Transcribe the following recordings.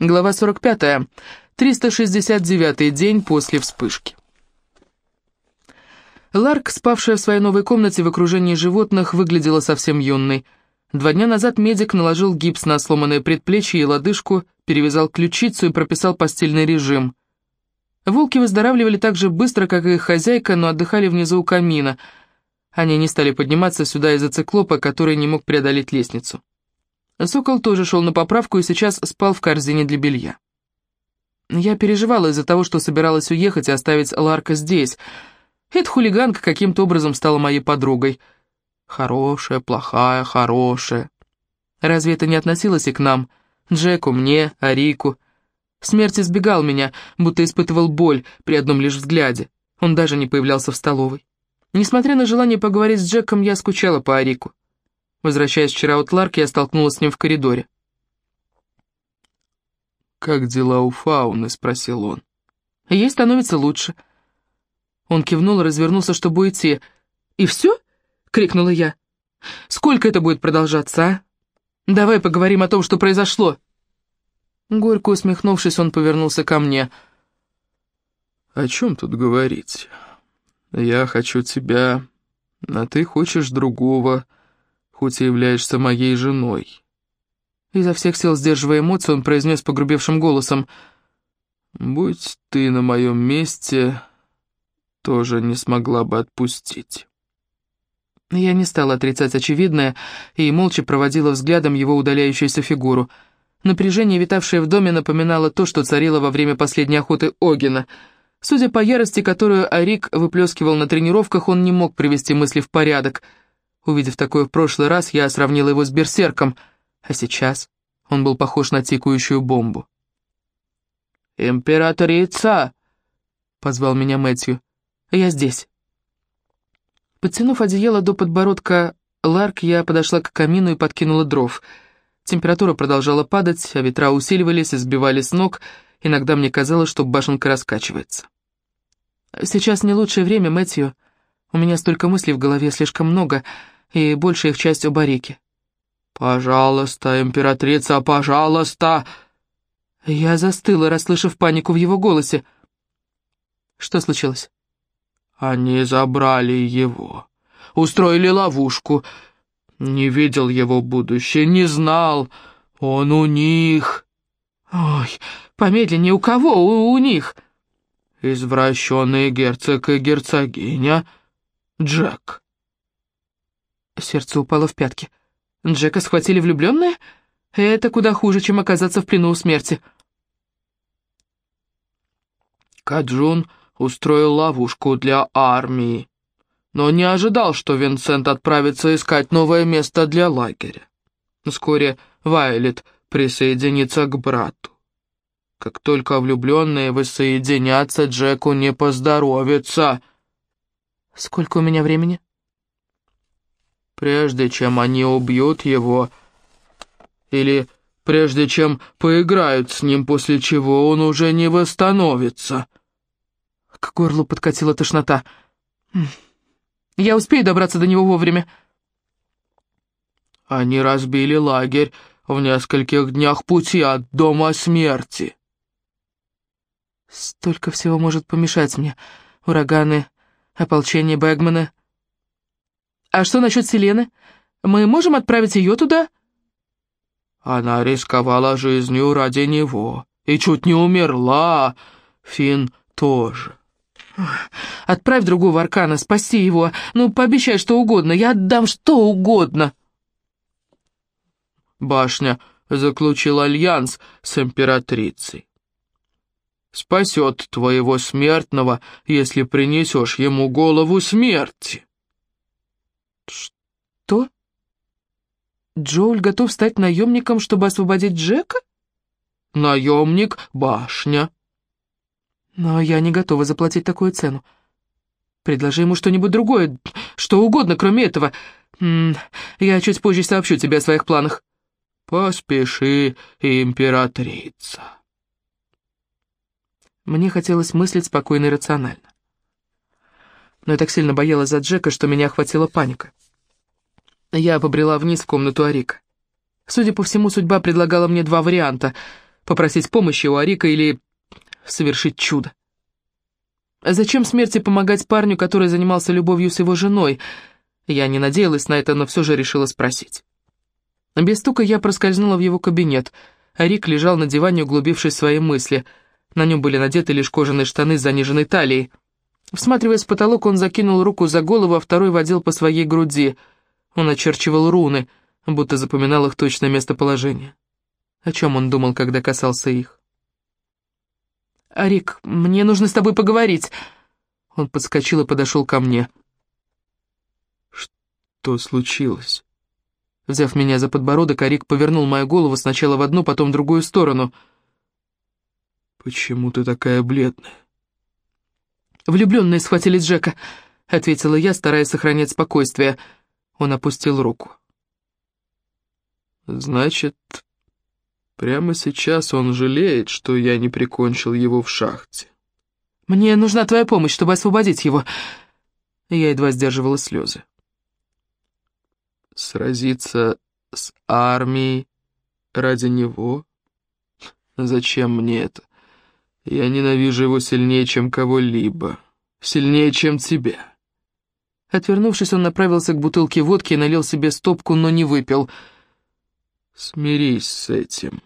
Глава 45. 369 день после вспышки. Ларк, спавшая в своей новой комнате в окружении животных, выглядела совсем юной. Два дня назад медик наложил гипс на сломанное предплечье и лодыжку, перевязал ключицу и прописал постельный режим. Волки выздоравливали так же быстро, как и их хозяйка, но отдыхали внизу у камина. Они не стали подниматься сюда из-за циклопа, который не мог преодолеть лестницу. Сокол тоже шел на поправку и сейчас спал в корзине для белья. Я переживала из-за того, что собиралась уехать и оставить Ларка здесь. Эта хулиганка каким-то образом стала моей подругой. Хорошая, плохая, хорошая. Разве это не относилось и к нам? Джеку, мне, Арику. Смерть избегал меня, будто испытывал боль при одном лишь взгляде. Он даже не появлялся в столовой. Несмотря на желание поговорить с Джеком, я скучала по Арику. Возвращаясь вчера от Ларки, я столкнулась с ним в коридоре. «Как дела у Фауны?» — спросил он. «Ей становится лучше». Он кивнул и развернулся, чтобы уйти. «И все?» — крикнула я. «Сколько это будет продолжаться, а? Давай поговорим о том, что произошло». Горько усмехнувшись, он повернулся ко мне. «О чем тут говорить? Я хочу тебя, а ты хочешь другого» хоть и являешься моей женой». Изо всех сил сдерживая эмоции, он произнес погрубевшим голосом. «Будь ты на моем месте, тоже не смогла бы отпустить». Я не стала отрицать очевидное и молча проводила взглядом его удаляющуюся фигуру. Напряжение, витавшее в доме, напоминало то, что царило во время последней охоты Огина. Судя по ярости, которую Арик выплескивал на тренировках, он не мог привести мысли в порядок — Увидев такое в прошлый раз, я сравнила его с берсерком, а сейчас он был похож на тикающую бомбу. «Императрица!» — позвал меня Мэтью. «Я здесь». Подтянув одеяло до подбородка Ларк, я подошла к камину и подкинула дров. Температура продолжала падать, а ветра усиливались и сбивали с ног. Иногда мне казалось, что башенка раскачивается. «Сейчас не лучшее время, Мэтью. У меня столько мыслей в голове, слишком много и большая их часть у Барики. «Пожалуйста, императрица, пожалуйста!» Я застыла, расслышав панику в его голосе. Что случилось? Они забрали его, устроили ловушку. Не видел его будущее, не знал. Он у них. Ой, помедленнее, у кого у, у них? Извращенный герцог и герцогиня Джек. Сердце упало в пятки. Джека схватили влюбленные? Это куда хуже, чем оказаться в плену у смерти. Каджун устроил ловушку для армии, но не ожидал, что Винсент отправится искать новое место для лагеря. Вскоре Вайлет присоединится к брату. Как только влюбленные воссоединятся, Джеку не поздоровится. «Сколько у меня времени?» прежде чем они убьют его, или прежде чем поиграют с ним, после чего он уже не восстановится». К горлу подкатила тошнота. «Я успею добраться до него вовремя». «Они разбили лагерь в нескольких днях пути от Дома Смерти». «Столько всего может помешать мне. Ураганы, ополчение Бэгмана, «А что насчет Селены? Мы можем отправить ее туда?» «Она рисковала жизнью ради него и чуть не умерла. Фин тоже». «Отправь другого Аркана, спаси его. Ну, пообещай что угодно, я отдам что угодно». Башня заключил альянс с императрицей. Спасет твоего смертного, если принесешь ему голову смерти. «Что? Джоуль готов стать наемником, чтобы освободить Джека?» «Наемник — башня». «Но я не готова заплатить такую цену. Предложи ему что-нибудь другое, что угодно, кроме этого. Я чуть позже сообщу тебе о своих планах». «Поспеши, императрица». Мне хотелось мыслить спокойно и рационально но я так сильно боялась за Джека, что меня охватила паника. Я побрела вниз в комнату Арика. Судя по всему, судьба предлагала мне два варианта. попросить помощи у Арика или совершить чудо. Зачем смерти помогать парню, который занимался любовью с его женой? Я не надеялась на это, но все же решила спросить. Без стука я проскользнула в его кабинет. Арик лежал на диване, углубившись в свои мысли. На нем были надеты лишь кожаные штаны с заниженной талией. Всматриваясь в потолок, он закинул руку за голову, а второй водил по своей груди. Он очерчивал руны, будто запоминал их точное местоположение. О чем он думал, когда касался их? «Арик, мне нужно с тобой поговорить!» Он подскочил и подошел ко мне. «Что случилось?» Взяв меня за подбородок, Арик повернул мою голову сначала в одну, потом в другую сторону. «Почему ты такая бледная?» «Влюбленные схватили Джека», — ответила я, стараясь сохранять спокойствие. Он опустил руку. «Значит, прямо сейчас он жалеет, что я не прикончил его в шахте». «Мне нужна твоя помощь, чтобы освободить его». Я едва сдерживала слезы. «Сразиться с армией ради него? Зачем мне это?» Я ненавижу его сильнее, чем кого-либо. Сильнее, чем тебя. Отвернувшись, он направился к бутылке водки и налил себе стопку, но не выпил. Смирись с этим.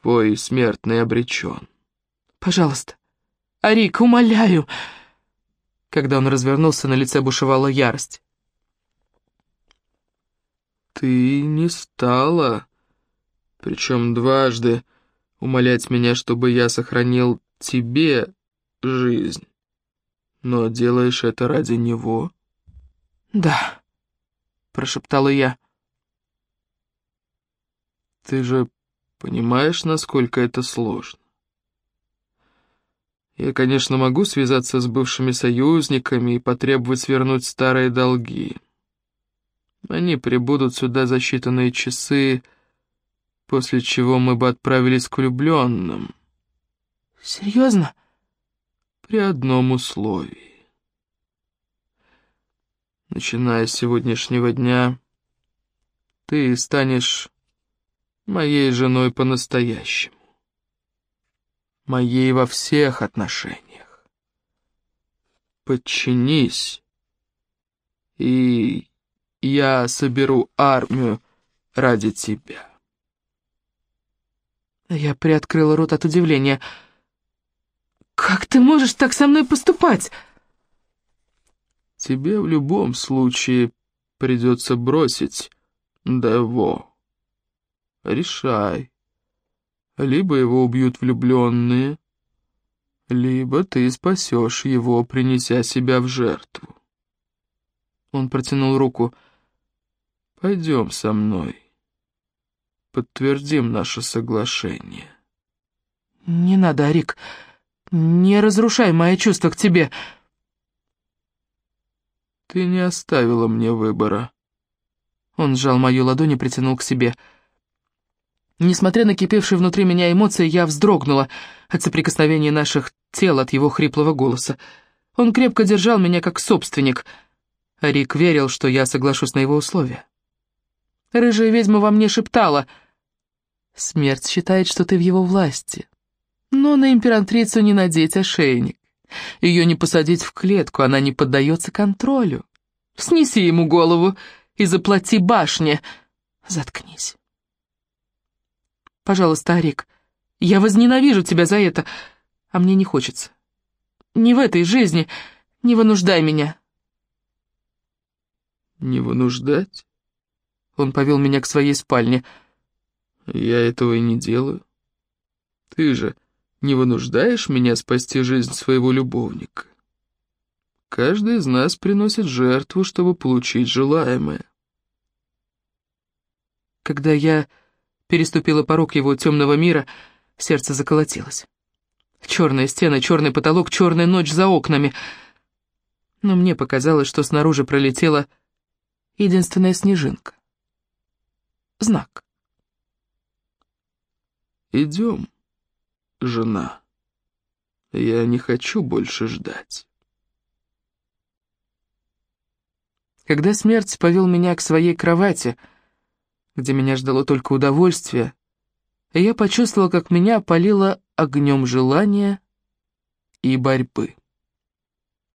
Твой смертный обречен. Пожалуйста. Арик, умоляю. Когда он развернулся, на лице бушевала ярость. Ты не стала, причем дважды, умолять меня, чтобы я сохранил тебе жизнь, но делаешь это ради него?» «Да», — прошептала я. «Ты же понимаешь, насколько это сложно?» Я, конечно, могу связаться с бывшими союзниками и потребовать свернуть старые долги. Они прибудут сюда за считанные часы, после чего мы бы отправились к влюбленным. «Серьезно?» «При одном условии. Начиная с сегодняшнего дня, ты станешь моей женой по-настоящему. Моей во всех отношениях. Подчинись, и я соберу армию ради тебя». Я приоткрыла рот от удивления — «Как ты можешь так со мной поступать?» «Тебе в любом случае придется бросить Дево. Решай. Либо его убьют влюбленные, либо ты спасешь его, принеся себя в жертву». Он протянул руку. «Пойдем со мной. Подтвердим наше соглашение». «Не надо, Арик. «Не разрушай мои чувства к тебе». «Ты не оставила мне выбора». Он сжал мою ладонь и притянул к себе. Несмотря на кипевшие внутри меня эмоции, я вздрогнула от соприкосновения наших тел, от его хриплого голоса. Он крепко держал меня как собственник. Рик верил, что я соглашусь на его условия. Рыжая ведьма во мне шептала. «Смерть считает, что ты в его власти. Но на императрицу не надеть ошейник. Ее не посадить в клетку, она не поддается контролю. Снеси ему голову и заплати башне. Заткнись. Пожалуйста, Арик, я возненавижу тебя за это, а мне не хочется. Не в этой жизни, не вынуждай меня. Не вынуждать? Он повел меня к своей спальне. Я этого и не делаю. Ты же не вынуждаешь меня спасти жизнь своего любовника. Каждый из нас приносит жертву, чтобы получить желаемое. Когда я переступила порог его темного мира, сердце заколотилось. Черные стены, черный потолок, черная ночь за окнами. Но мне показалось, что снаружи пролетела единственная снежинка. Знак. «Идем» жена. Я не хочу больше ждать. Когда смерть повел меня к своей кровати, где меня ждало только удовольствие, я почувствовала, как меня опалило огнем желания и борьбы.